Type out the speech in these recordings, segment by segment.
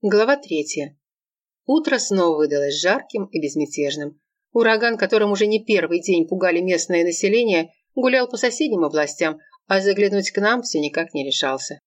Глава третья. Утро снова выдалось жарким и безмятежным. Ураган, которым уже не первый день пугали местное население, гулял по соседним областям, а заглянуть к нам все никак не решался.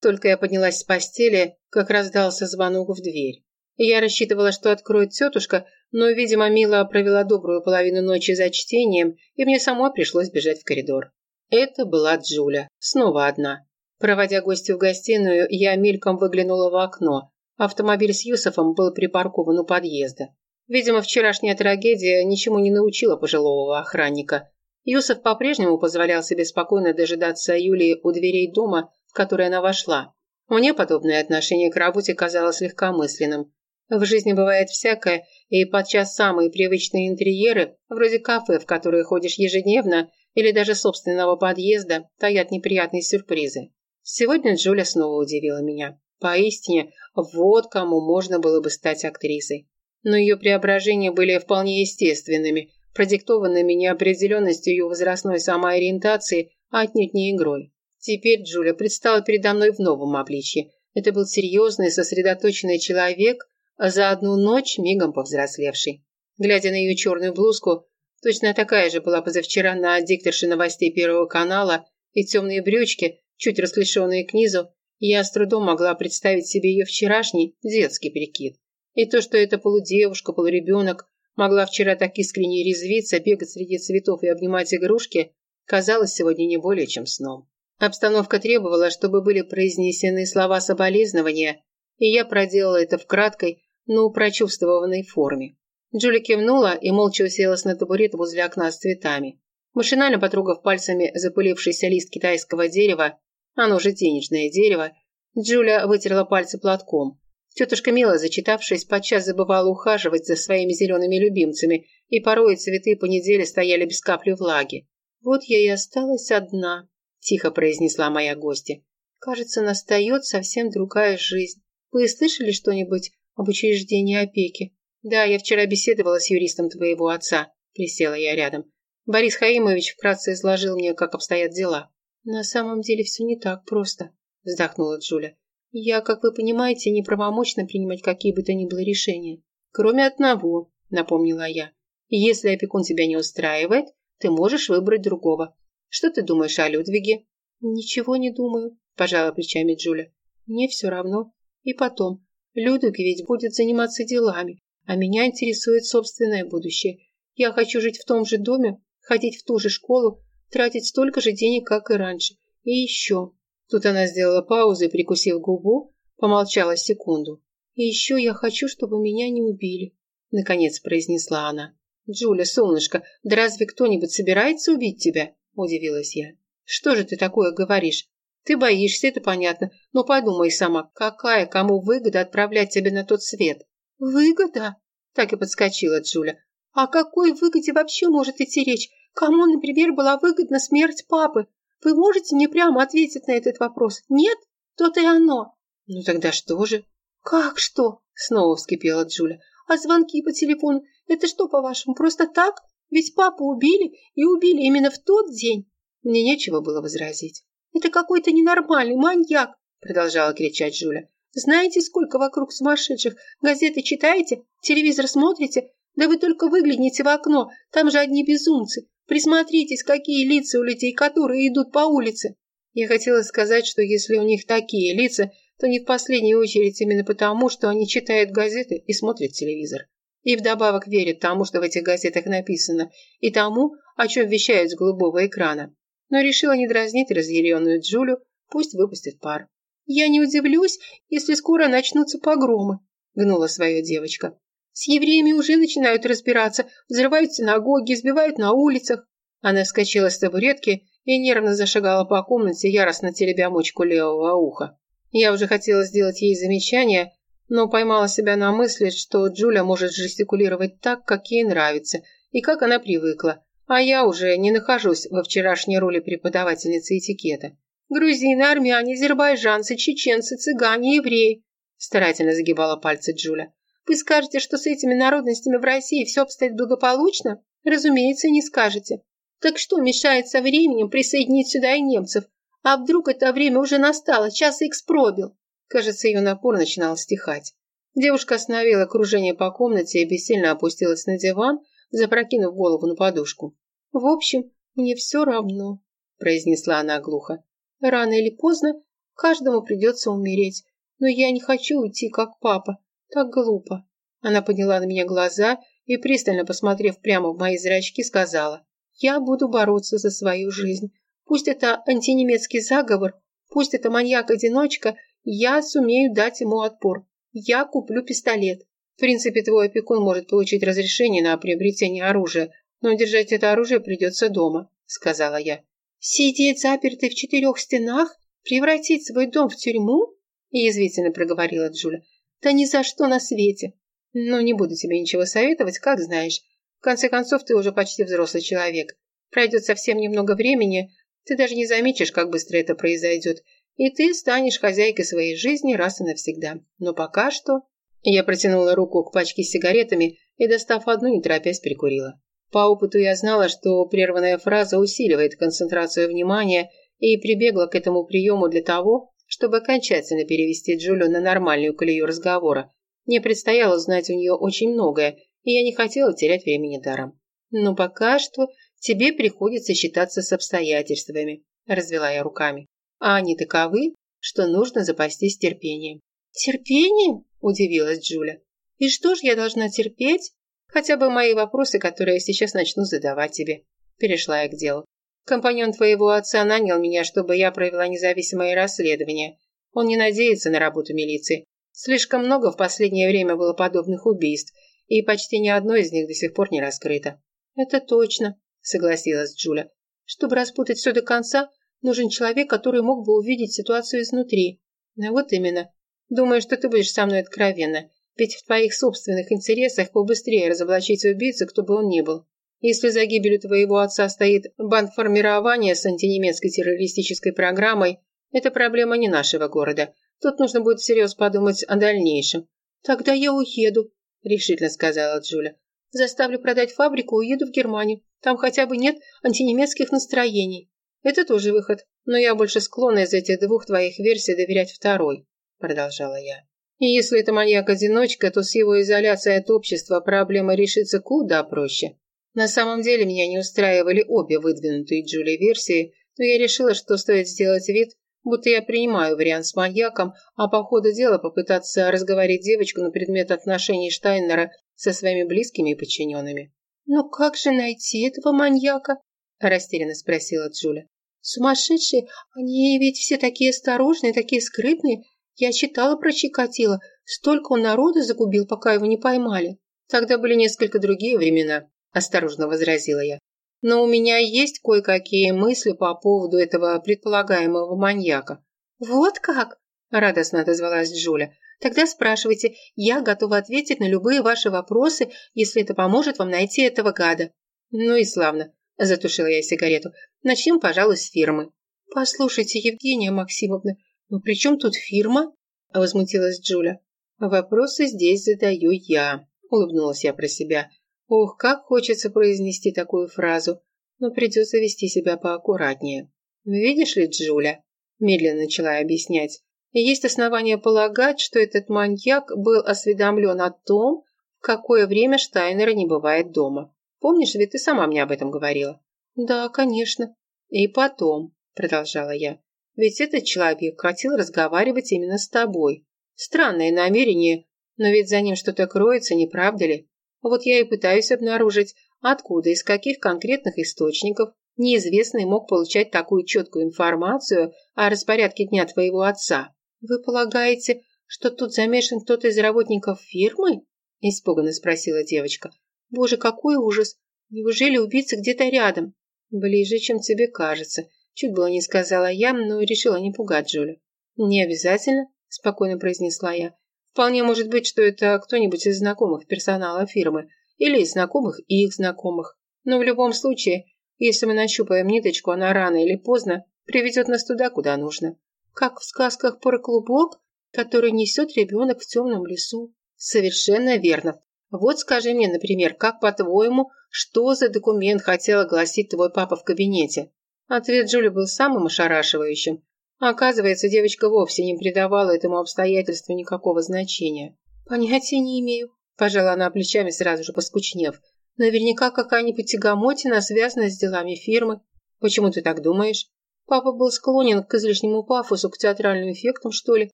Только я поднялась с постели, как раздался звонок в дверь. Я рассчитывала, что откроет тетушка, но, видимо, Мила провела добрую половину ночи за чтением, и мне самой пришлось бежать в коридор. Это была Джуля, снова одна. Проводя гостю в гостиную, я мельком выглянула в окно – Автомобиль с Юсофом был припаркован у подъезда. Видимо, вчерашняя трагедия ничему не научила пожилого охранника. Юсов по-прежнему позволял себе спокойно дожидаться Юлии у дверей дома, в который она вошла. Мне подобное отношение к работе казалось легкомысленным. В жизни бывает всякое, и подчас самые привычные интерьеры, вроде кафе, в которые ходишь ежедневно, или даже собственного подъезда, таят неприятные сюрпризы. Сегодня Джуля снова удивила меня. Поистине, вот кому можно было бы стать актрисой. Но ее преображения были вполне естественными, продиктованными неопределенностью ее возрастной самоориентации, а отнюдь не игрой. Теперь Джулия предстала передо мной в новом обличье. Это был серьезный, сосредоточенный человек, за одну ночь мигом повзрослевший. Глядя на ее черную блузку, точно такая же была позавчера на дикторше новостей Первого канала, и темные брючки, чуть расклешенные к низу, я с трудом могла представить себе ее вчерашний детский прикид. И то, что эта полудевушка, полуребенок могла вчера так искренне резвиться, бегать среди цветов и обнимать игрушки, казалось сегодня не более чем сном. Обстановка требовала, чтобы были произнесены слова соболезнования, и я проделала это в краткой, но прочувствованной форме. Джули кивнула и молча уселась на табурет возле окна с цветами. Машинально потрогав пальцами запылившийся лист китайского дерева, оно же денежное дерево. Джуля вытерла пальцы платком. Тетушка Мила, зачитавшись, подчас забывала ухаживать за своими зелеными любимцами, и порой цветы по неделе стояли без капли влаги. «Вот я и осталась одна», – тихо произнесла моя гостья. «Кажется, настает совсем другая жизнь. Вы слышали что-нибудь об учреждении опеки?» «Да, я вчера беседовала с юристом твоего отца», – присела я рядом. Борис Хаимович вкратце изложил мне, как обстоят дела. «На самом деле все не так просто», – вздохнула Джуля. «Я, как вы понимаете, неправомочна принимать какие бы то ни было решения». «Кроме одного», – напомнила я. «Если опекун тебя не устраивает, ты можешь выбрать другого. Что ты думаешь о Людвиге?» «Ничего не думаю», – пожала плечами Джуля. «Мне все равно. И потом, Людвиг ведь будет заниматься делами, а меня интересует собственное будущее. Я хочу жить в том же доме, ходить в ту же школу, тратить столько же денег, как и раньше. И еще. Тут она сделала паузу и, прикусив губу, помолчала секунду. И еще я хочу, чтобы меня не убили. Наконец произнесла она. «Джуля, солнышко, да разве кто-нибудь собирается убить тебя?» – удивилась я. «Что же ты такое говоришь? Ты боишься, это понятно, но подумай сама, какая кому выгода отправлять тебя на тот свет?» «Выгода?» – так и подскочила Джуля. «О какой выгоде вообще может идти речь? Кому, например, была выгодна смерть папы? Вы можете мне прямо ответить на этот вопрос? Нет? То-то и оно. Ну тогда что же? Как что? Снова вскипела Джуля. А звонки по телефону? Это что, по-вашему, просто так? Ведь папу убили, и убили именно в тот день. Мне нечего было возразить. Это какой-то ненормальный маньяк, продолжала кричать Джуля. Знаете, сколько вокруг сумасшедших? Газеты читаете? Телевизор смотрите? Да вы только выгляните в окно, там же одни безумцы. Присмотритесь, какие лица у людей, которые идут по улице. Я хотела сказать, что если у них такие лица, то не в последнюю очередь именно потому, что они читают газеты и смотрят телевизор. И вдобавок верят тому, что в этих газетах написано, и тому, о чем вещают с голубого экрана. Но решила не дразнить разъяренную Джулю, пусть выпустит пар. «Я не удивлюсь, если скоро начнутся погромы», – гнула свою девочка. С евреями уже начинают разбираться, взрывают синагоги, избивают на улицах. Она вскочила с табуретки и нервно зашагала по комнате, яростно теребя мочку левого уха. Я уже хотела сделать ей замечание, но поймала себя на мысли, что Джуля может жестикулировать так, как ей нравится, и как она привыкла, а я уже не нахожусь во вчерашней роли преподавательницы этикета. Грузины, армяне, азербайджанцы, чеченцы, цыгане, евреи. Старательно загибала пальцы Джуля. Вы скажете, что с этими народностями в России все обстоит благополучно? Разумеется, не скажете. Так что мешает со временем присоединить сюда и немцев? А вдруг это время уже настало, час икс пробил? Кажется, ее напор начинал стихать. Девушка остановила кружение по комнате и бессильно опустилась на диван, запрокинув голову на подушку. «В общем, мне все равно», – произнесла она глухо. «Рано или поздно каждому придется умереть, но я не хочу уйти, как папа. Так глупо». Она подняла на меня глаза и, пристально посмотрев прямо в мои зрачки, сказала, «Я буду бороться за свою жизнь. Пусть это антинемецкий заговор, пусть это маньяк-одиночка, я сумею дать ему отпор. Я куплю пистолет. В принципе, твой опекун может получить разрешение на приобретение оружия, но держать это оружие придется дома», — сказала я. «Сидеть запертой в четырех стенах? Превратить свой дом в тюрьму?» — язвительно проговорила Джуля. «Да ни за что на свете. Но не буду тебе ничего советовать, как знаешь. В конце концов, ты уже почти взрослый человек. Пройдет совсем немного времени, ты даже не заметишь, как быстро это произойдет, и ты станешь хозяйкой своей жизни раз и навсегда. Но пока что...» Я протянула руку к пачке с сигаретами и, достав одну, не торопясь, прикурила. По опыту я знала, что прерванная фраза усиливает концентрацию внимания и прибегла к этому приему для того, чтобы окончательно перевести Джулию на нормальную колею разговора. Мне предстояло знать у нее очень многое, и я не хотела терять времени даром. «Но пока что тебе приходится считаться с обстоятельствами», – развела я руками а они таковы, что нужно запастись терпением. «Терпением?» – удивилась Джуля. «И что ж я должна терпеть?» «Хотя бы мои вопросы, которые я сейчас начну задавать тебе». Перешла я к делу. «Компаньон твоего отца нанял меня, чтобы я провела независимое расследование. Он не надеется на работу милиции. Слишком много в последнее время было подобных убийств, и почти ни одно из них до сих пор не раскрыто». «Это точно», – согласилась Джуля. «Чтобы распутать все до конца, Нужен человек, который мог бы увидеть ситуацию изнутри. А вот именно. Думаю, что ты будешь со мной откровенна. Ведь в твоих собственных интересах побыстрее разоблачить убийцу, кто бы он ни был. Если за гибелью твоего отца стоит бандформирование с антинемецкой террористической программой, это проблема не нашего города. Тут нужно будет всерьез подумать о дальнейшем. Тогда я уеду, решительно сказала Джуля. Заставлю продать фабрику, уеду в Германию. Там хотя бы нет антинемецких настроений. Это тоже выход, но я больше склонна из этих двух твоих версий доверять второй, продолжала я. И если это маньяк-одиночка, то с его изоляцией от общества проблема решится куда проще. На самом деле меня не устраивали обе выдвинутые Джули версии, но я решила, что стоит сделать вид, будто я принимаю вариант с маньяком, а по ходу дела попытаться разговорить девочку на предмет отношений Штайнера со своими близкими и подчиненными. «Но как же найти этого маньяка?» – растерянно спросила Джуля. Сумасшедшие, они ведь все такие осторожные, такие скрытные. Я читала про Чикатило. Столько он народа загубил, пока его не поймали. Тогда были несколько другие времена, осторожно возразила я. Но у меня есть кое-какие мысли по поводу этого предполагаемого маньяка. Вот как? Радостно отозвалась Джуля. Тогда спрашивайте, я готова ответить на любые ваши вопросы, если это поможет вам найти этого гада. Ну и славно. Затушила я сигарету. Начнем, пожалуй, с фирмы. Послушайте, Евгения Максимовна, ну при чем тут фирма? Возмутилась Джуля. Вопросы здесь задаю я. Улыбнулась я про себя. Ох, как хочется произнести такую фразу. Но придется вести себя поаккуратнее. Видишь ли, Джуля, медленно начала объяснять, есть основания полагать, что этот маньяк был осведомлен о том, в какое время Штайнера не бывает дома. Помнишь, ведь ты сама мне об этом говорила?» «Да, конечно». «И потом», – продолжала я, – «ведь этот человек хотел разговаривать именно с тобой. Странное намерение, но ведь за ним что-то кроется, не правда ли? Вот я и пытаюсь обнаружить, откуда, из каких конкретных источников неизвестный мог получать такую четкую информацию о распорядке дня твоего отца. Вы полагаете, что тут замешан кто-то из работников фирмы?» – испуганно спросила девочка. Боже, какой ужас! Неужели убийца где-то рядом? Ближе, чем тебе кажется. Чуть было не сказала я, но решила не пугать Джулю. Не обязательно, спокойно произнесла я. Вполне может быть, что это кто-нибудь из знакомых персонала фирмы или из знакомых их знакомых. Но в любом случае, если мы нащупаем ниточку, она рано или поздно приведет нас туда, куда нужно. Как в сказках про клубок, который несет ребенок в темном лесу. Совершенно верно. Вот скажи мне, например, как по-твоему, что за документ хотел огласить твой папа в кабинете? Ответ Джули был самым ошарашивающим. Оказывается, девочка вовсе не придавала этому обстоятельству никакого значения. «Понятия не имею», – пожала она плечами, сразу же поскучнев. «Наверняка какая-нибудь тягомотина связана с делами фирмы. Почему ты так думаешь?» «Папа был склонен к излишнему пафосу, к театральным эффектам, что ли»,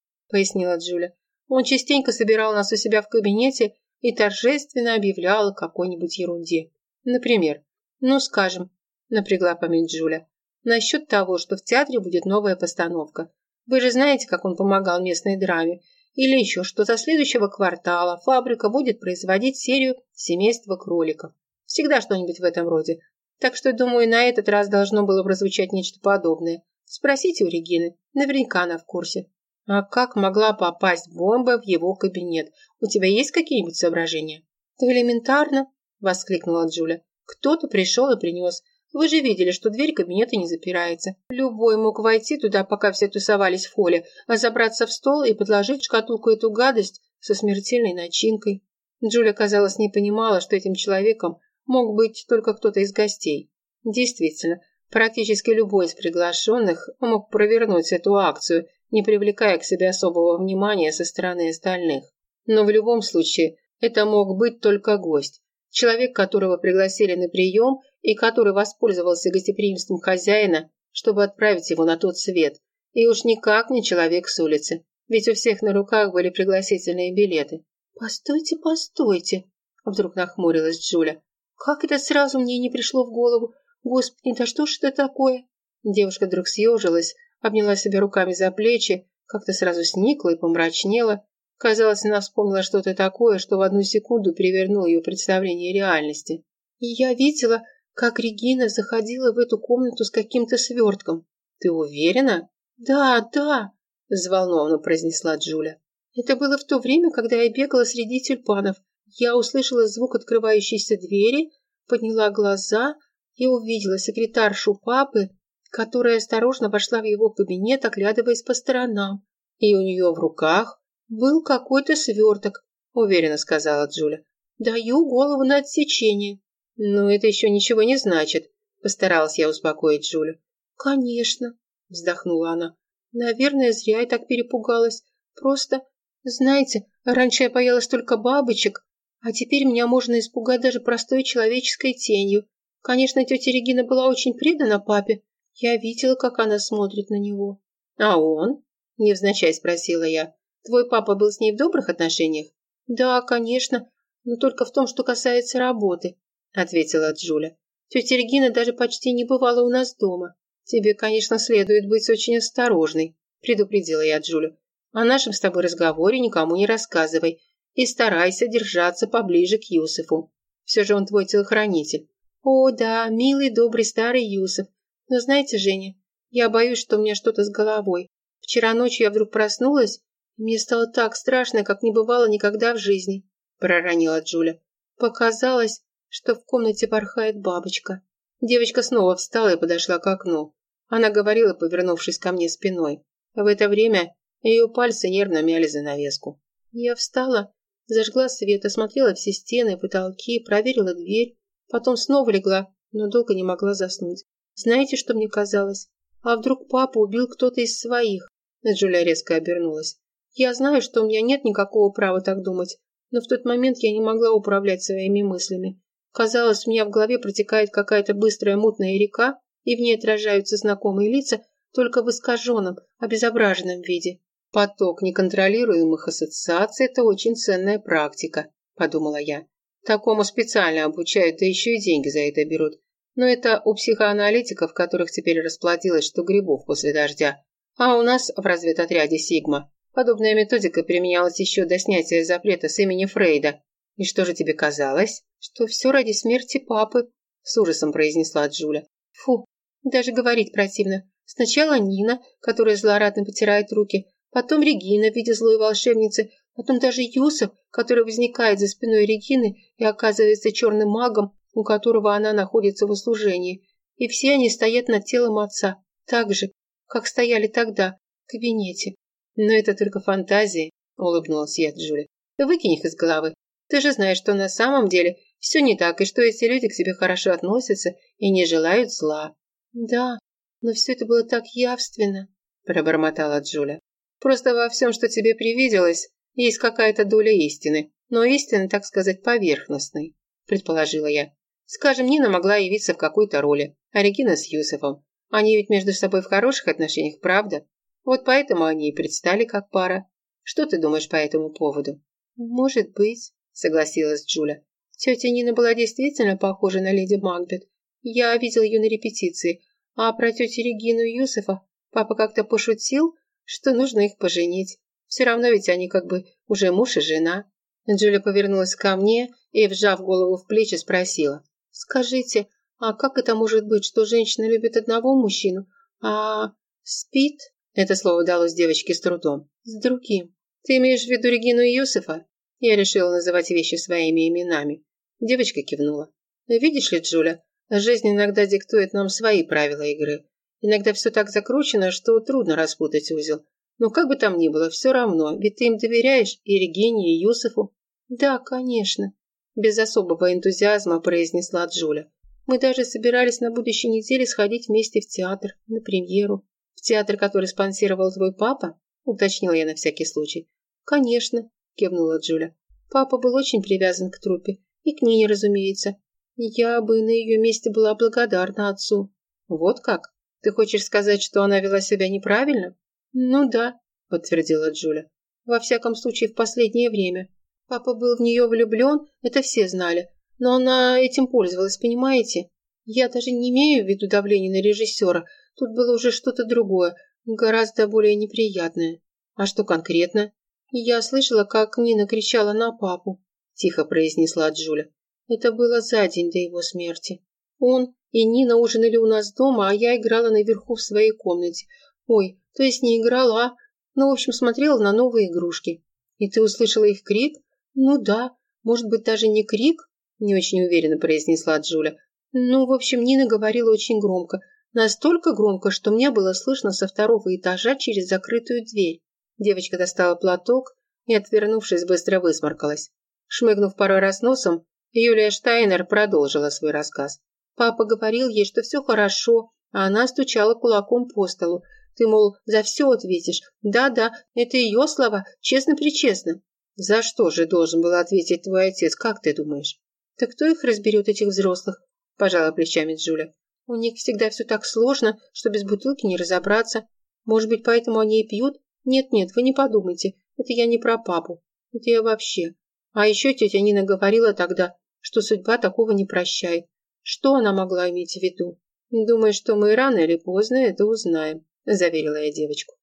– пояснила Джуля. «Он частенько собирал нас у себя в кабинете и торжественно объявлял о какой-нибудь ерунде. Например, ну, скажем, напрягла память Джуля, насчет того, что в театре будет новая постановка. Вы же знаете, как он помогал местной драме. Или еще, что со следующего квартала фабрика будет производить серию «Семейство кроликов». Всегда что-нибудь в этом роде. Так что, думаю, на этот раз должно было прозвучать нечто подобное. Спросите у Регины, наверняка она в курсе. А как могла попасть бомба в его кабинет? У тебя есть какие-нибудь соображения? Это элементарно, воскликнула Джуля. Кто-то пришел и принес. Вы же видели, что дверь кабинета не запирается. Любой мог войти туда, пока все тусовались в холле, а забраться в стол и подложить в шкатулку эту гадость со смертельной начинкой. Джуля, казалось, не понимала, что этим человеком мог быть только кто-то из гостей. Действительно, практически любой из приглашенных мог провернуть эту акцию, не привлекая к себе особого внимания со стороны остальных. Но в любом случае, это мог быть только гость. Человек, которого пригласили на прием и который воспользовался гостеприимством хозяина, чтобы отправить его на тот свет. И уж никак не человек с улицы, ведь у всех на руках были пригласительные билеты. «Постойте, постойте!» – вдруг нахмурилась Джуля. «Как это сразу мне не пришло в голову? Господи, да что ж это такое?» Девушка вдруг съежилась, обняла себя руками за плечи, как-то сразу сникла и помрачнела. Казалось, она вспомнила что-то такое, что в одну секунду перевернуло ее представление реальности. И я видела, как Регина заходила в эту комнату с каким-то свертком. Ты уверена? Да, да, взволнованно произнесла Джуля. Это было в то время, когда я бегала среди тюльпанов. Я услышала звук открывающейся двери, подняла глаза и увидела секретаршу папы, которая осторожно вошла в его кабинет, оглядываясь по сторонам. И у нее в руках был какой-то сверток, уверенно сказала Джуля. Даю голову на отсечение. Но это еще ничего не значит, постаралась я успокоить Джулю. Конечно, вздохнула она. Наверное, зря я так перепугалась. Просто, знаете, раньше я боялась только бабочек, а теперь меня можно испугать даже простой человеческой тенью. Конечно, тетя Регина была очень предана папе, я видела, как она смотрит на него. А он? Невзначай спросила я. Твой папа был с ней в добрых отношениях? Да, конечно, но только в том, что касается работы, ответила Джуля. Тетя Регина даже почти не бывала у нас дома. Тебе, конечно, следует быть очень осторожной, предупредила я Джулю. О нашем с тобой разговоре никому не рассказывай и старайся держаться поближе к Юсефу. Все же он твой телохранитель. О, да, милый, добрый старый Юсеф. Но знаете, Женя, я боюсь, что у меня что-то с головой. Вчера ночью я вдруг проснулась, мне стало так страшно, как не бывало никогда в жизни, проронила Джуля. Показалось, что в комнате порхает бабочка. Девочка снова встала и подошла к окну. Она говорила, повернувшись ко мне спиной. В это время ее пальцы нервно мяли занавеску. Я встала, зажгла свет, осмотрела все стены, потолки, проверила дверь, потом снова легла, но долго не могла заснуть. Знаете, что мне казалось? А вдруг папу убил кто-то из своих? Джулия резко обернулась. Я знаю, что у меня нет никакого права так думать, но в тот момент я не могла управлять своими мыслями. Казалось, у меня в голове протекает какая-то быстрая мутная река, и в ней отражаются знакомые лица, только в искаженном, обезображенном виде. Поток неконтролируемых ассоциаций – это очень ценная практика, подумала я. Такому специально обучают, да еще и деньги за это берут. Но это у психоаналитиков, которых теперь расплодилось, что грибов после дождя. А у нас в разведотряде «Сигма» подобная методика применялась еще до снятия запрета с имени Фрейда. И что же тебе казалось? Что все ради смерти папы, с ужасом произнесла Джуля. Фу, даже говорить противно. Сначала Нина, которая злорадно потирает руки, потом Регина в виде злой волшебницы, потом даже Юсов, который возникает за спиной Регины и оказывается черным магом, у которого она находится в услужении, и все они стоят над телом отца, так же, как стояли тогда, в кабинете. Но это только фантазии, улыбнулась я Джули. Выкинь их из головы. Ты же знаешь, что на самом деле все не так, и что эти люди к себе хорошо относятся и не желают зла. Да, но все это было так явственно. – пробормотала Джуля. «Просто во всем, что тебе привиделось, есть какая-то доля истины, но истины, так сказать, поверхностной», – предположила я. «Скажем, Нина могла явиться в какой-то роли, а Регина с Юсефом. Они ведь между собой в хороших отношениях, правда? Вот поэтому они и предстали как пара. Что ты думаешь по этому поводу?» «Может быть», – согласилась Джуля. «Тетя Нина была действительно похожа на леди Макбет. Я видел ее на репетиции, а про тетю Регину и Юсефа папа как-то пошутил, что нужно их поженить. Все равно ведь они как бы уже муж и жена». Джуля повернулась ко мне и, вжав голову в плечи, спросила. «Скажите, а как это может быть, что женщина любит одного мужчину, а спит?» Это слово далось девочке с трудом. «С другим. Ты имеешь в виду Регину и Юсефа?» Я решила называть вещи своими именами. Девочка кивнула. «Видишь ли, Джуля, жизнь иногда диктует нам свои правила игры. Иногда все так закручено, что трудно распутать узел. Но как бы там ни было, все равно, ведь ты им доверяешь и Регине, и Юсефу». «Да, конечно», – без особого энтузиазма произнесла Джуля. «Мы даже собирались на будущей неделе сходить вместе в театр, на премьеру. Театр, который спонсировал твой папа?» – уточнила я на всякий случай. «Конечно», – кивнула Джуля. «Папа был очень привязан к труппе. И к Нине, разумеется. Я бы на ее месте была благодарна отцу». «Вот как? Ты хочешь сказать, что она вела себя неправильно?» «Ну да», – подтвердила Джуля. «Во всяком случае, в последнее время. Папа был в нее влюблен, это все знали. Но она этим пользовалась, понимаете? Я даже не имею в виду давление на режиссера. Тут было уже что-то другое, гораздо более неприятное. А что конкретно? «Я слышала, как Нина кричала на папу», – тихо произнесла Джуля. «Это было за день до его смерти. Он и Нина ужинали у нас дома, а я играла наверху в своей комнате. Ой, то есть не играла, а... Ну, в общем, смотрела на новые игрушки. И ты услышала их крик? Ну да, может быть, даже не крик?» – не очень уверенно произнесла Джуля. «Ну, в общем, Нина говорила очень громко. Настолько громко, что мне было слышно со второго этажа через закрытую дверь. Девочка достала платок и, отвернувшись, быстро высморкалась. Шмыгнув пару раз носом, Юлия Штайнер продолжила свой рассказ. Папа говорил ей, что все хорошо, а она стучала кулаком по столу. Ты, мол, за все ответишь. Да-да, это ее слова, честно-причестно. За что же должен был ответить твой отец, как ты думаешь? Так кто их разберет, этих взрослых? Пожала плечами Джуля. У них всегда все так сложно, что без бутылки не разобраться. Может быть, поэтому они и пьют, «Нет-нет, вы не подумайте, это я не про папу, это я вообще. А еще тетя Нина говорила тогда, что судьба такого не прощает. Что она могла иметь в виду? Думаю, что мы рано или поздно это узнаем», – заверила я девочку.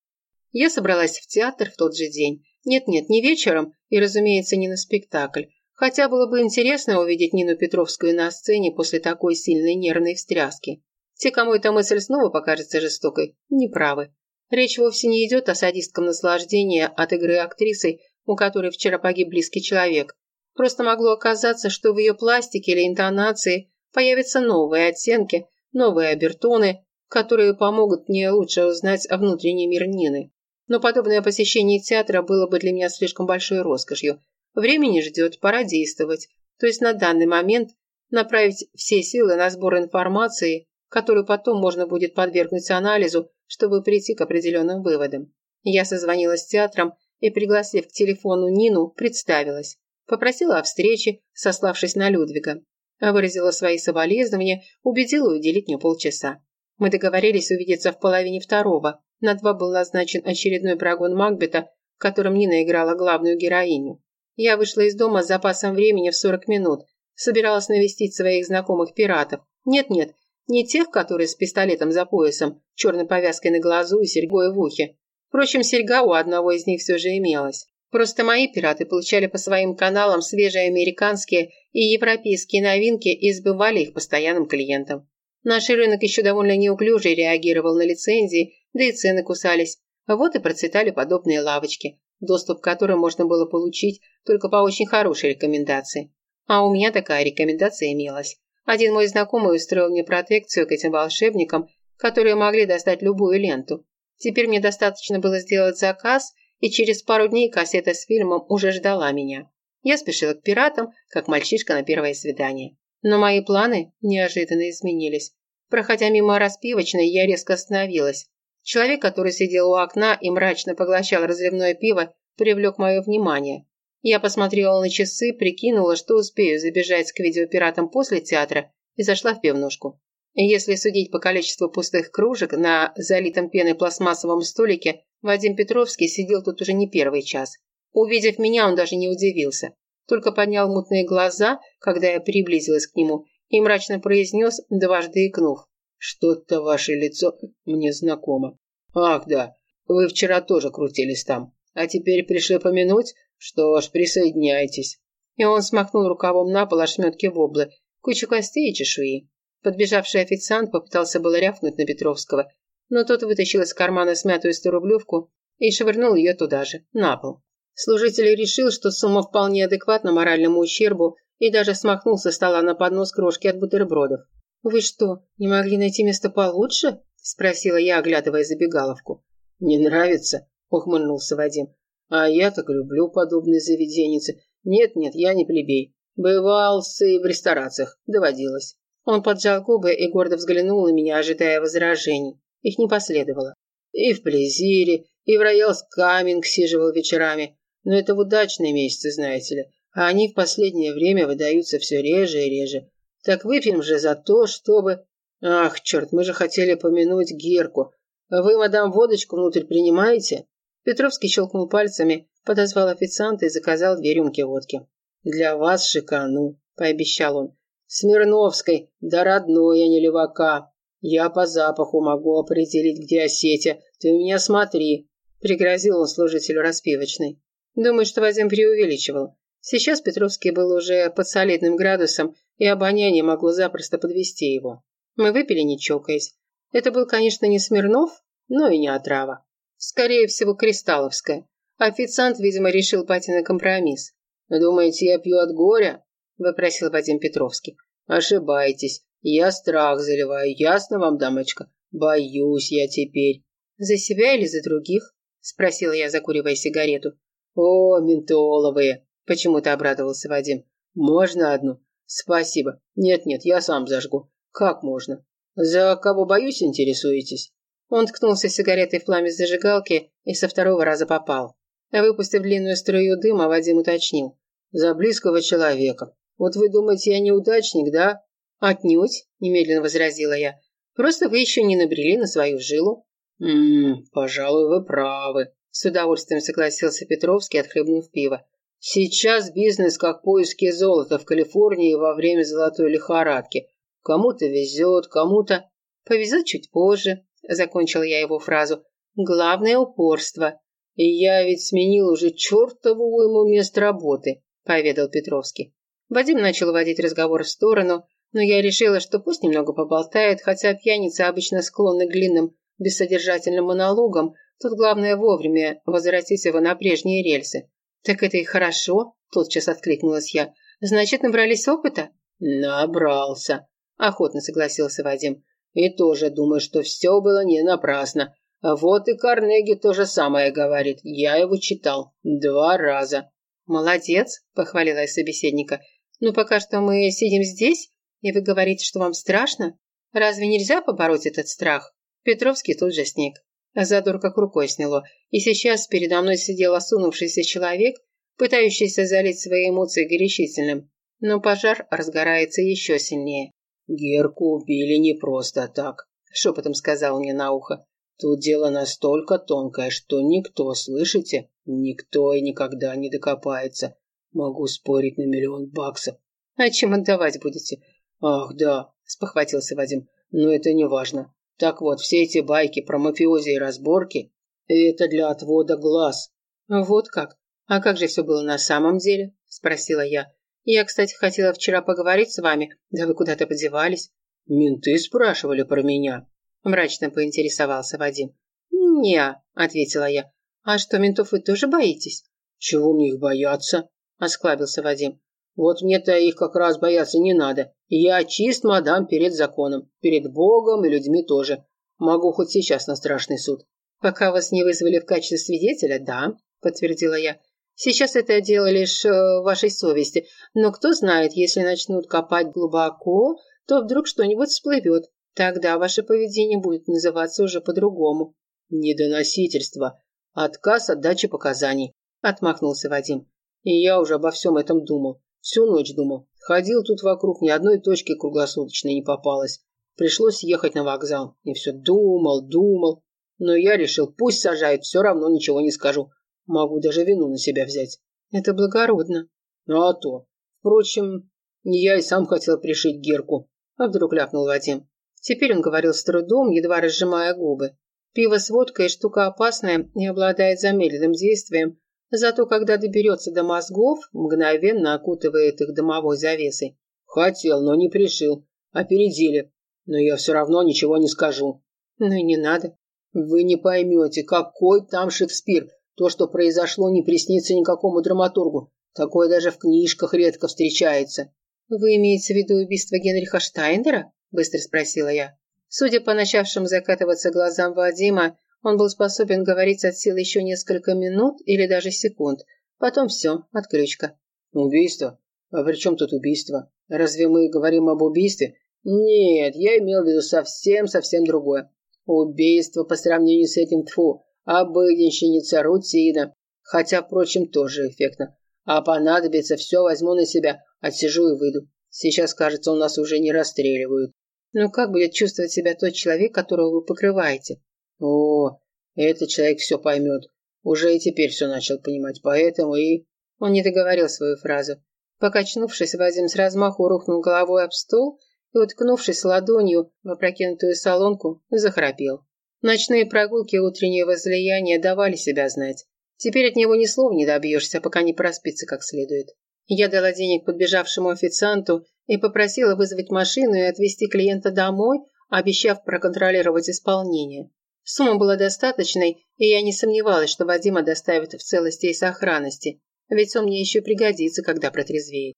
Я собралась в театр в тот же день. Нет-нет, не вечером и, разумеется, не на спектакль. Хотя было бы интересно увидеть Нину Петровскую на сцене после такой сильной нервной встряски. Те, кому эта мысль снова покажется жестокой, неправы. Речь вовсе не идет о садистском наслаждении от игры актрисы, у которой вчера погиб близкий человек. Просто могло оказаться, что в ее пластике или интонации появятся новые оттенки, новые обертоны, которые помогут мне лучше узнать о внутренней мир Нины. Но подобное посещение театра было бы для меня слишком большой роскошью. Времени ждет, пора действовать. То есть на данный момент направить все силы на сбор информации, которую потом можно будет подвергнуть анализу чтобы прийти к определенным выводам. Я созвонилась с театром и, пригласив к телефону Нину, представилась. Попросила о встрече, сославшись на Людвига. Выразила свои соболезнования, убедила уделить мне полчаса. Мы договорились увидеться в половине второго. На два был назначен очередной прогон Макбета, в котором Нина играла главную героиню. Я вышла из дома с запасом времени в 40 минут. Собиралась навестить своих знакомых пиратов. Нет-нет, не тех, которые с пистолетом за поясом, черной повязкой на глазу и серьгой в ухе. Впрочем, серьга у одного из них все же имелась. Просто мои пираты получали по своим каналам свежие американские и европейские новинки и сбывали их постоянным клиентам. Наш рынок еще довольно неуклюже реагировал на лицензии, да и цены кусались. Вот и процветали подобные лавочки, доступ к которым можно было получить только по очень хорошей рекомендации. А у меня такая рекомендация имелась. Один мой знакомый устроил мне протекцию к этим волшебникам, которые могли достать любую ленту. Теперь мне достаточно было сделать заказ, и через пару дней кассета с фильмом уже ждала меня. Я спешила к пиратам, как мальчишка на первое свидание. Но мои планы неожиданно изменились. Проходя мимо распивочной, я резко остановилась. Человек, который сидел у окна и мрачно поглощал разливное пиво, привлек мое внимание. Я посмотрела на часы, прикинула, что успею забежать к видеопиратам после театра и зашла в пивнушку. Если судить по количеству пустых кружек на залитом пеной пластмассовом столике, Вадим Петровский сидел тут уже не первый час. Увидев меня, он даже не удивился. Только поднял мутные глаза, когда я приблизилась к нему, и мрачно произнес, дважды икнув. «Что-то ваше лицо мне знакомо. Ах, да, вы вчера тоже крутились там. А теперь пришли помянуть? Что ж, присоединяйтесь». И он смахнул рукавом на пол ошметки воблы, кучу костей и чешуи. Подбежавший официант попытался было рявкнуть на Петровского, но тот вытащил из кармана смятую сторублевку и швырнул ее туда же, на пол. Служитель решил, что сумма вполне адекватна моральному ущербу и даже смахнул со стола на поднос крошки от бутербродов. «Вы что, не могли найти место получше?» – спросила я, оглядывая забегаловку. «Не нравится?» – ухмыльнулся Вадим. «А я так люблю подобные заведеницы. Нет-нет, я не плебей. Бывал и в ресторациях. Доводилось». Он поджал губы и гордо взглянул на меня, ожидая возражений. Их не последовало. И в Плезире, и в Роялс Каминг сиживал вечерами. Но это в удачные месяцы, знаете ли. А они в последнее время выдаются все реже и реже. Так выпьем же за то, чтобы... Ах, черт, мы же хотели помянуть Герку. Вы, мадам, водочку внутрь принимаете? Петровский щелкнул пальцами, подозвал официанта и заказал две рюмки водки. «Для вас шикану», – пообещал он. Смирновской, да родной, а не левака. Я по запаху могу определить, где Осетия. Ты у меня смотри», – пригрозил он служителю распивочной. Думаю, что Вадим преувеличивал. Сейчас Петровский был уже под солидным градусом, и обоняние могло запросто подвести его. Мы выпили, не чокаясь. Это был, конечно, не Смирнов, но и не отрава. Скорее всего, Кристалловская. Официант, видимо, решил пойти на компромисс. «Думаете, я пью от горя?» выпросил Вадим Петровский. Ошибаетесь. Я страх заливаю, ясно вам, дамочка? Боюсь я теперь. За себя или за других? Спросила я, закуривая сигарету. О, ментоловые. Почему-то обрадовался Вадим. Можно одну? Спасибо. Нет-нет, я сам зажгу. Как можно? За кого боюсь, интересуетесь? Он ткнулся сигаретой в пламя зажигалки и со второго раза попал. Выпустив длинную струю дыма, Вадим уточнил. За близкого человека. Вот вы думаете, я неудачник, да? Отнюдь, немедленно возразила я. Просто вы еще не набрели на свою жилу. Ммм, пожалуй, вы правы, с удовольствием согласился Петровский, отхлебнув пиво. Сейчас бизнес как поиски золота в Калифорнии во время золотой лихорадки. Кому-то везет, кому-то... Повезет чуть позже, закончил я его фразу. Главное упорство. И я ведь сменил уже чертову уйму мест работы, поведал Петровский. Вадим начал водить разговор в сторону, но я решила, что пусть немного поболтает, хотя пьяницы обычно склонны к длинным, бессодержательным монологам, тут главное вовремя возвратить его на прежние рельсы. «Так это и хорошо», – тотчас откликнулась я. «Значит, набрались опыта?» «Набрался», – охотно согласился Вадим. «И тоже думаю, что все было не напрасно. Вот и Карнеги то же самое говорит. Я его читал. Два раза». «Молодец», – похвалила я собеседника. Но пока что мы сидим здесь, и вы говорите, что вам страшно? Разве нельзя побороть этот страх? Петровский тут же сник. Задор как рукой сняло, и сейчас передо мной сидел осунувшийся человек, пытающийся залить свои эмоции горячительным. Но пожар разгорается еще сильнее. «Герку убили не просто так», — шепотом сказал мне на ухо. «Тут дело настолько тонкое, что никто, слышите, никто и никогда не докопается. Могу спорить на миллион баксов. А чем отдавать будете? Ах, да, спохватился Вадим. Но это не важно. Так вот, все эти байки про мафиози и разборки – это для отвода глаз. Вот как? А как же все было на самом деле? Спросила я. Я, кстати, хотела вчера поговорить с вами, да вы куда-то подевались. Менты спрашивали про меня. Мрачно поинтересовался Вадим. «Не», — ответила я. «А что, ментов вы тоже боитесь?» «Чего мне их бояться?» – осклабился Вадим. «Вот мне-то их как раз бояться не надо. Я чист, мадам, перед законом, перед Богом и людьми тоже. Могу хоть сейчас на страшный суд». «Пока вас не вызвали в качестве свидетеля, да», – подтвердила я. «Сейчас это дело лишь э, вашей совести, но кто знает, если начнут копать глубоко, то вдруг что-нибудь всплывет. Тогда ваше поведение будет называться уже по-другому». Недоносительство. Отказ от дачи показаний. Отмахнулся Вадим. И я уже обо всем этом думал. Всю ночь думал. Ходил тут вокруг, ни одной точки круглосуточной не попалось. Пришлось ехать на вокзал. И все думал, думал. Но я решил, пусть сажают, все равно ничего не скажу. Могу даже вину на себя взять. Это благородно. Ну а то. Впрочем, я и сам хотел пришить Герку. А вдруг ляпнул Вадим. Теперь он говорил с трудом, едва разжимая губы. Пиво с водкой – штука опасная и обладает замедленным действием, зато когда доберется до мозгов, мгновенно окутывает их дымовой завесой. Хотел, но не пришил. Опередили. Но я все равно ничего не скажу. Ну и не надо. Вы не поймете, какой там Шекспир. То, что произошло, не приснится никакому драматургу. Такое даже в книжках редко встречается. Вы имеете в виду убийство Генриха Штайнера? Быстро спросила я. Судя по начавшим закатываться глазам Вадима, он был способен говорить от силы еще несколько минут или даже секунд. Потом все, отключка. Убийство? А при чем тут убийство? Разве мы говорим об убийстве? Нет, я имел в виду совсем-совсем другое. Убийство по сравнению с этим тфу, обыденщиница, рутина. Хотя, впрочем, тоже эффектно. А понадобится, все возьму на себя, отсижу и выйду. Сейчас, кажется, у нас уже не расстреливают. Но как будет чувствовать себя тот человек, которого вы покрываете? О, этот человек все поймет. Уже и теперь все начал понимать, поэтому и... Он не договорил свою фразу. Покачнувшись, Вадим с размаху рухнул головой об стол и, уткнувшись ладонью в опрокинутую солонку, захрапел. Ночные прогулки и утреннее возлияние давали себя знать. Теперь от него ни слова не добьешься, пока не проспится как следует. Я дала денег подбежавшему официанту и попросила вызвать машину и отвезти клиента домой, обещав проконтролировать исполнение. Сумма была достаточной, и я не сомневалась, что Вадима доставят в целости и сохранности, ведь он мне еще пригодится, когда протрезвеет.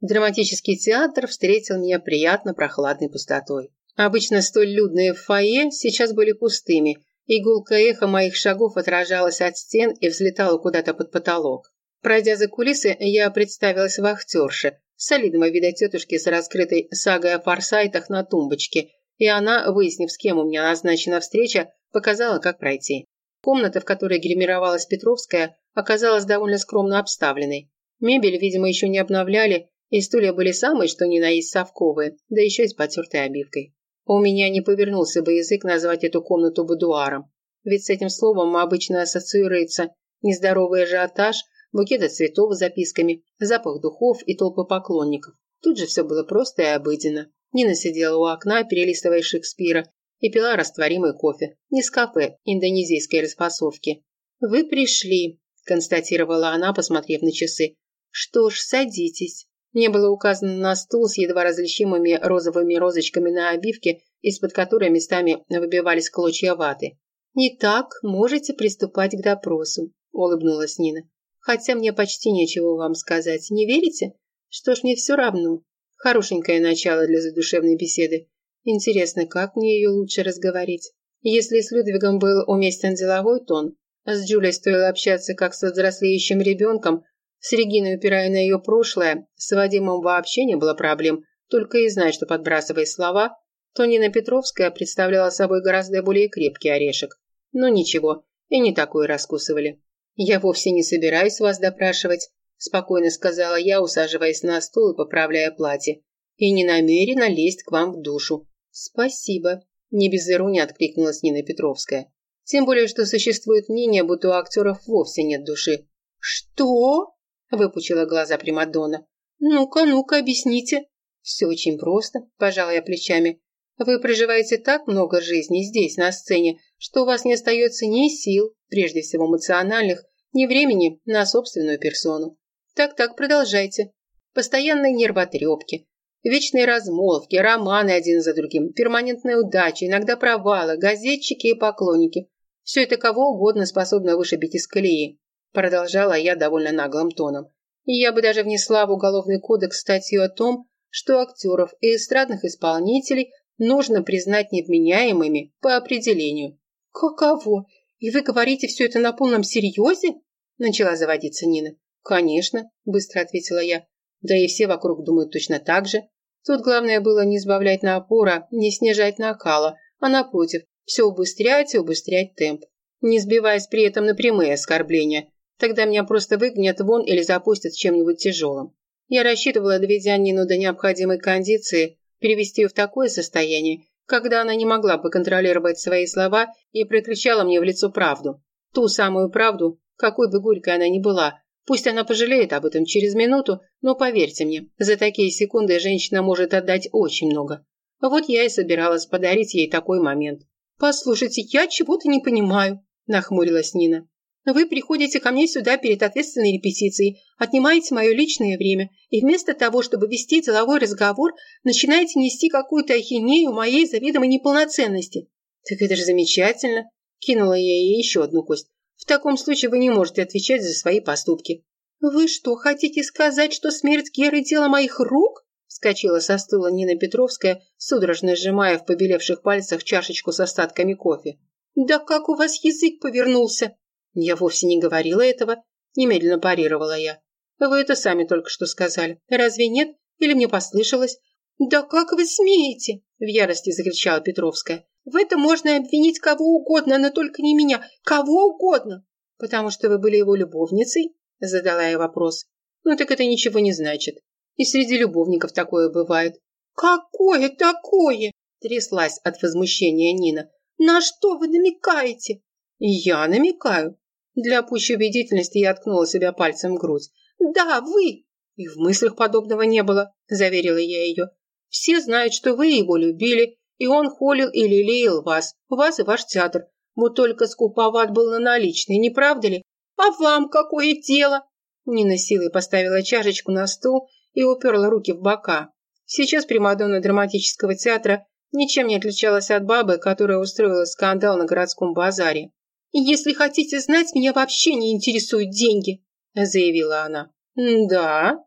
Драматический театр встретил меня приятно прохладной пустотой. Обычно столь людные фойе сейчас были пустыми, и гулкое эхо моих шагов отражалось от стен и взлетало куда-то под потолок. Пройдя за кулисы, я представилась вахтерше, солидного вида тетушки с раскрытой сагой о форсайтах на тумбочке, и она, выяснив, с кем у меня назначена встреча, показала, как пройти. Комната, в которой гримировалась Петровская, оказалась довольно скромно обставленной. Мебель, видимо, еще не обновляли, и стулья были самые, что ни на есть совковые, да еще и с потертой обивкой. У меня не повернулся бы язык назвать эту комнату будуаром, ведь с этим словом обычно ассоциируется нездоровый ажиотаж, букеты цветов с записками, запах духов и толпы поклонников. Тут же все было просто и обыденно. Нина сидела у окна, перелистывая Шекспира, и пила растворимый кофе. Не с кафе, индонезийской распасовки. «Вы пришли», – констатировала она, посмотрев на часы. «Что ж, садитесь». Не было указано на стул с едва различимыми розовыми розочками на обивке, из-под которой местами выбивались клочья ваты. «Итак, можете приступать к допросу», – улыбнулась Нина. Хотя мне почти нечего вам сказать. Не верите? Что ж, мне все равно. Хорошенькое начало для задушевной беседы. Интересно, как мне ее лучше разговорить? Если с Людвигом был уместен деловой тон, а с Джулией стоило общаться как со взрослеющим ребенком, с Региной, упирая на ее прошлое, с Вадимом вообще не было проблем, только и знать, что подбрасывая слова, то Нина Петровская представляла собой гораздо более крепкий орешек. Но ничего, и не такой раскусывали. «Я вовсе не собираюсь вас допрашивать», – спокойно сказала я, усаживаясь на стул и поправляя платье. «И не намерена лезть к вам в душу». «Спасибо», – не без иронии откликнулась Нина Петровская. «Тем более, что существует мнение, будто у актеров вовсе нет души». «Что?» – выпучила глаза Примадонна. «Ну-ка, ну-ка, объясните». «Все очень просто», – пожала я плечами. «Вы проживаете так много жизней здесь, на сцене, что у вас не остается ни сил, прежде всего эмоциональных, ни времени на собственную персону. Так-так, продолжайте. Постоянные нервотрепки, вечные размолвки, романы один за другим, перманентная удача, иногда провалы, газетчики и поклонники. Все это кого угодно способно вышибить из колеи. Продолжала я довольно наглым тоном. И я бы даже внесла в Уголовный кодекс статью о том, что актеров и эстрадных исполнителей нужно признать невменяемыми по определению. «Каково? И вы говорите все это на полном серьезе?» Начала заводиться Нина. «Конечно», – быстро ответила я. «Да и все вокруг думают точно так же. Тут главное было не сбавлять напора, не снижать накала, а напротив, Все убыстрять и убыстрять темп, не сбиваясь при этом на прямые оскорбления. Тогда меня просто выгонят вон или запустят чем-нибудь тяжелым. Я рассчитывала, доведя Нину до необходимой кондиции, перевести ее в такое состояние, когда она не могла бы контролировать свои слова и прикричала мне в лицо правду. Ту самую правду, какой бы горькой она ни была. Пусть она пожалеет об этом через минуту, но поверьте мне, за такие секунды женщина может отдать очень много. Вот я и собиралась подарить ей такой момент. «Послушайте, я чего-то не понимаю», – нахмурилась Нина. Вы приходите ко мне сюда перед ответственной репетицией, отнимаете мое личное время, и вместо того, чтобы вести деловой разговор, начинаете нести какую-то ахинею моей заведомой неполноценности. Так это же замечательно. Кинула я ей еще одну кость. В таком случае вы не можете отвечать за свои поступки. Вы что, хотите сказать, что смерть Геры – дело моих рук? Вскочила со стула Нина Петровская, судорожно сжимая в побелевших пальцах чашечку с остатками кофе. «Да как у вас язык повернулся? «Я вовсе не говорила этого», – немедленно парировала я. «Вы это сами только что сказали. Разве нет? Или мне послышалось?» «Да как вы смеете?» – в ярости закричала Петровская. «В этом можно обвинить кого угодно, но только не меня. Кого угодно!» «Потому что вы были его любовницей?» – задала я вопрос. «Ну так это ничего не значит. И среди любовников такое бывает». «Какое такое?» – тряслась от возмущения Нина. «На что вы намекаете?» «Я намекаю. Для пущей убедительности я ткнула себя пальцем в грудь. «Да, вы!» «И в мыслях подобного не было», – заверила я ее. «Все знают, что вы его любили, и он холил и лелеял вас, вас и ваш театр. Вот только скуповат был на наличные, не правда ли? А вам какое дело?» Нина силой поставила чашечку на стул и уперла руки в бока. Сейчас Примадонна драматического театра ничем не отличалась от бабы, которая устроила скандал на городском базаре. «Если хотите знать, меня вообще не интересуют деньги», заявила она. «Да?»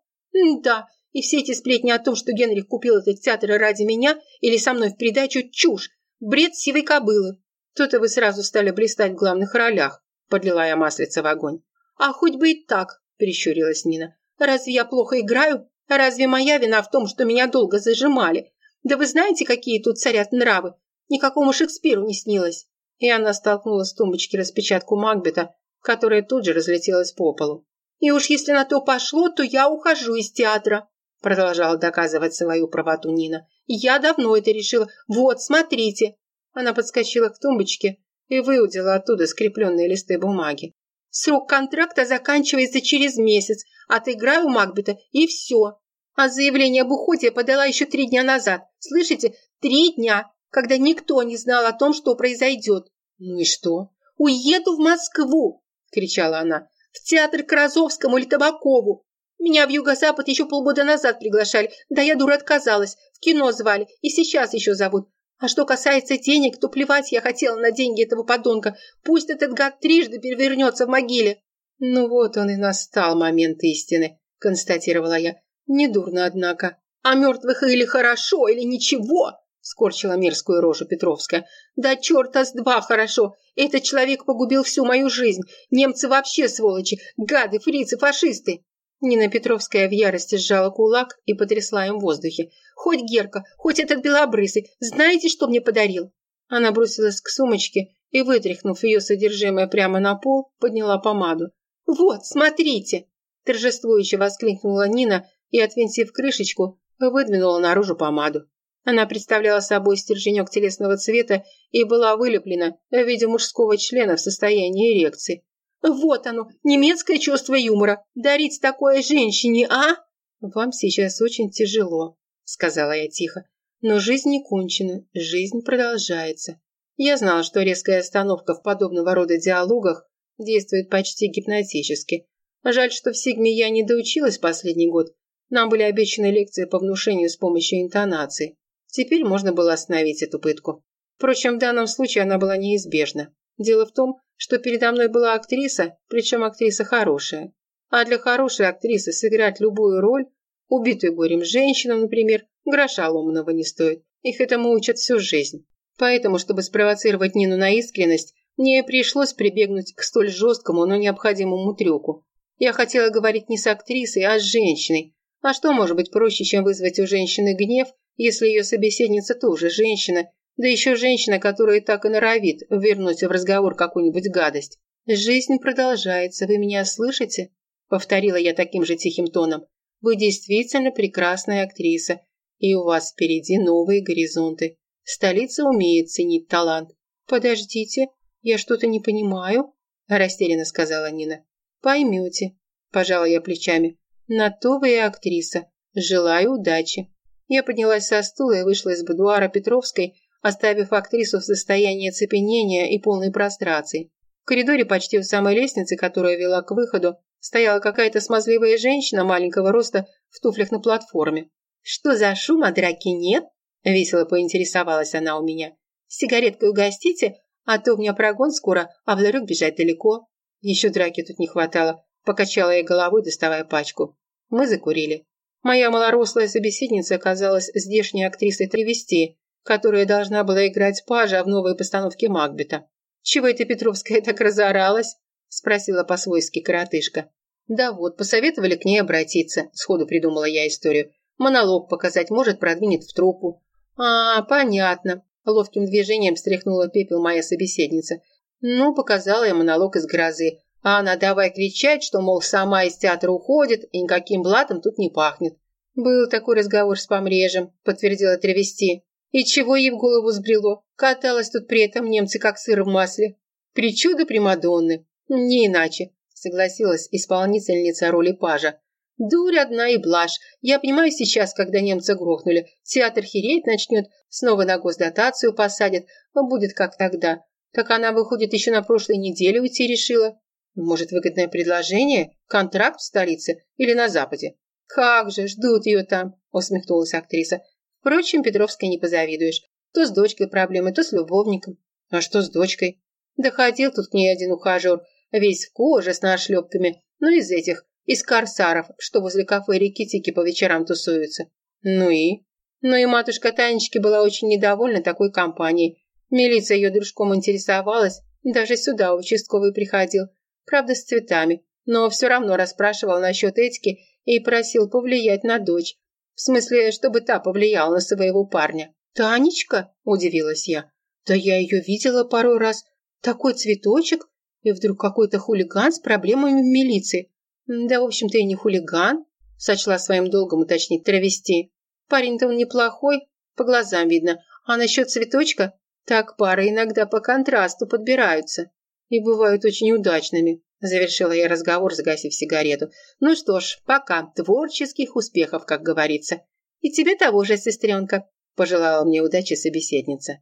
«Да, и все эти сплетни о том, что Генрих купил этот театр ради меня или со мной в придачу, чушь, бред сивой кобылы. То-то вы сразу стали блистать в главных ролях», подлила я маслица в огонь. «А хоть бы и так», прищурилась Нина. «Разве я плохо играю? Разве моя вина в том, что меня долго зажимали? Да вы знаете, какие тут царят нравы? Никакому Шекспиру не снилось» и она столкнула с тумбочки распечатку Макбета, которая тут же разлетелась по полу. «И уж если на то пошло, то я ухожу из театра», продолжала доказывать свою правоту Нина. «Я давно это решила. Вот, смотрите». Она подскочила к тумбочке и выудила оттуда скрепленные листы бумаги. «Срок контракта заканчивается через месяц. Отыграю Макбета и все. А заявление об уходе я подала еще три дня назад. Слышите? Три дня когда никто не знал о том, что произойдет. «Ну и что?» «Уеду в Москву!» – кричала она. «В театр к Розовскому или Табакову. Меня в Юго-Запад еще полгода назад приглашали, да я, дура, отказалась. В кино звали, и сейчас еще зовут. А что касается денег, то плевать я хотела на деньги этого подонка. Пусть этот гад трижды перевернется в могиле». «Ну вот он и настал момент истины», – констатировала я. «Недурно, однако. А мертвых или хорошо, или ничего, скорчила мерзкую рожу Петровская. «Да черта с два хорошо! Этот человек погубил всю мою жизнь! Немцы вообще сволочи! Гады, фрицы, фашисты!» Нина Петровская в ярости сжала кулак и потрясла им в воздухе. «Хоть Герка, хоть этот белобрысый, знаете, что мне подарил?» Она бросилась к сумочке и, вытряхнув ее содержимое прямо на пол, подняла помаду. «Вот, смотрите!» Торжествующе воскликнула Нина и, отвинтив крышечку, выдвинула наружу помаду. Она представляла собой стерженек телесного цвета и была вылеплена в виде мужского члена в состоянии эрекции. «Вот оно, немецкое чувство юмора! Дарить такое женщине, а?» «Вам сейчас очень тяжело», — сказала я тихо. «Но жизнь не кончена, жизнь продолжается. Я знала, что резкая остановка в подобного рода диалогах действует почти гипнотически. Жаль, что в Сигме я не доучилась последний год. Нам были обещаны лекции по внушению с помощью интонации. Теперь можно было остановить эту пытку. Впрочем, в данном случае она была неизбежна. Дело в том, что передо мной была актриса, причем актриса хорошая. А для хорошей актрисы сыграть любую роль, убитую горем женщину, например, гроша ломаного не стоит. Их этому учат всю жизнь. Поэтому, чтобы спровоцировать Нину на искренность, мне пришлось прибегнуть к столь жесткому, но необходимому трюку. Я хотела говорить не с актрисой, а с женщиной. А что может быть проще, чем вызвать у женщины гнев если ее собеседница тоже женщина, Да еще женщина, которая так и норовит вернуть в разговор какую-нибудь гадость. «Жизнь продолжается, вы меня слышите?» Повторила я таким же тихим тоном. «Вы действительно прекрасная актриса, и у вас впереди новые горизонты. Столица умеет ценить талант». «Подождите, я что-то не понимаю», растерянно сказала Нина. «Поймете», пожала я плечами. «На то вы и актриса. Желаю удачи». Я поднялась со стула и вышла из будуара Петровской, оставив актрису в состоянии оцепенения и полной прострации. В коридоре почти у самой лестницы, которая вела к выходу, стояла какая-то смазливая женщина маленького роста в туфлях на платформе. «Что за шум, а драки нет?» – весело поинтересовалась она у меня. «Сигареткой угостите, а то у меня прогон скоро, а в ларек бежать далеко». Еще драки тут не хватало, покачала я головой, доставая пачку. Мы закурили. Моя малорослая собеседница оказалась здешней актрисой Тревести, которая должна была играть пажа в новой постановке Макбета. «Чего это Петровская так разоралась?» – спросила по-свойски коротышка. «Да вот, посоветовали к ней обратиться», – сходу придумала я историю. «Монолог показать, может, продвинет в труппу». «А, понятно», – ловким движением стряхнула пепел моя собеседница. «Ну, показала я монолог из грозы. А она давай кричать, что, мол, сама из театра уходит и никаким блатом тут не пахнет. «Был такой разговор с помрежем», – подтвердила Тревести. «И чего ей в голову сбрело? Каталась тут при этом немцы как сыр в масле. Причуда Примадонны. Не иначе», – согласилась исполнительница роли пажа. «Дурь одна и блажь. Я понимаю сейчас, когда немца грохнули. Театр хереть начнет, снова на госдотацию посадят. Будет как тогда. Так она, выходит, еще на прошлой неделе уйти решила. Может, выгодное предложение? Контракт в столице или на Западе? Как же, ждут ее там, усмехнулась актриса. Впрочем, Петровской не позавидуешь. То с дочкой проблемы, то с любовником. А что с дочкой? Да ходил тут к ней один ухажер, весь в коже, с нашлепками. Ну, из этих, из корсаров, что возле кафе Рикитики по вечерам тусуются. Ну и? Ну и матушка Танечки была очень недовольна такой компанией. Милиция ее дружком интересовалась, даже сюда участковый приходил. Правда, с цветами, но все равно расспрашивал насчет этики и просил повлиять на дочь. В смысле, чтобы та повлияла на своего парня. «Танечка?» – удивилась я. «Да я ее видела пару раз. Такой цветочек, и вдруг какой-то хулиган с проблемами в милиции. Да, в общем-то, и не хулиган», – сочла своим долгом уточнить травести. «Парень-то он неплохой, по глазам видно. А насчет цветочка? Так пары иногда по контрасту подбираются и бывают очень удачными», – завершила я разговор, загасив сигарету. «Ну что ж, пока. Творческих успехов, как говорится. И тебе того же, сестренка», – пожелала мне удачи собеседница.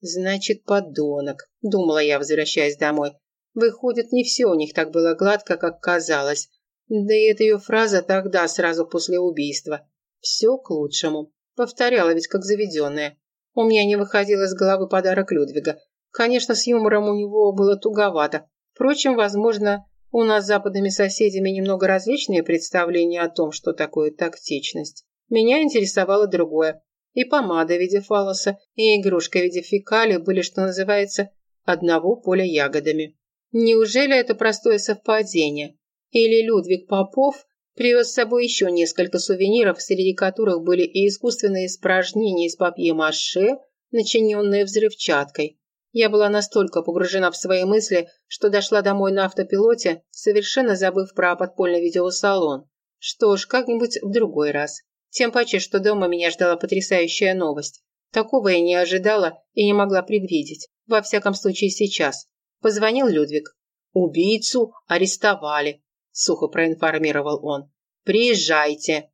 «Значит, подонок», – думала я, возвращаясь домой. Выходит, не все у них так было гладко, как казалось. Да и эта ее фраза тогда, сразу после убийства. «Все к лучшему». Повторяла ведь как заведенная. У меня не выходил из головы подарок Людвига. Конечно, с юмором у него было туговато. Впрочем, возможно, у нас с западными соседями немного различные представления о том, что такое тактичность. Меня интересовало другое. И помада в виде фалоса, и игрушка в виде фекали были, что называется, одного поля ягодами. Неужели это простое совпадение? Или Людвиг Попов привез с собой еще несколько сувениров, среди которых были и искусственные испражнения из папье-маше, начиненные взрывчаткой, я была настолько погружена в свои мысли, что дошла домой на автопилоте, совершенно забыв про подпольный видеосалон. Что ж, как-нибудь в другой раз. Тем паче, что дома меня ждала потрясающая новость. Такого я не ожидала и не могла предвидеть. Во всяком случае, сейчас. Позвонил Людвиг. «Убийцу арестовали», – сухо проинформировал он. «Приезжайте».